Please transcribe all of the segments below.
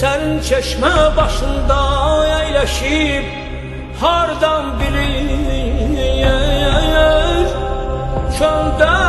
Sen çeşme başında yerleşip hardan bilir Çölde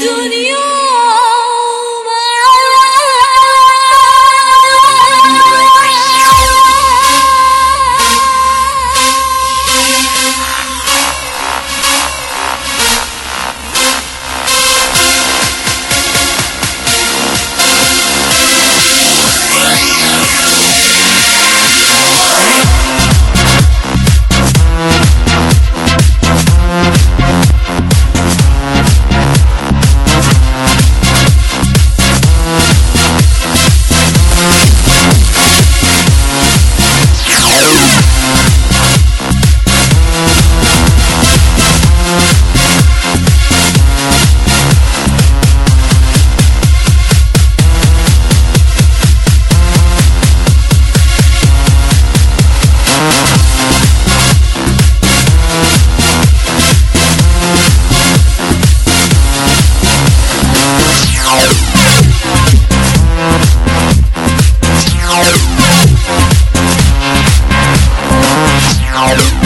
بدون Out.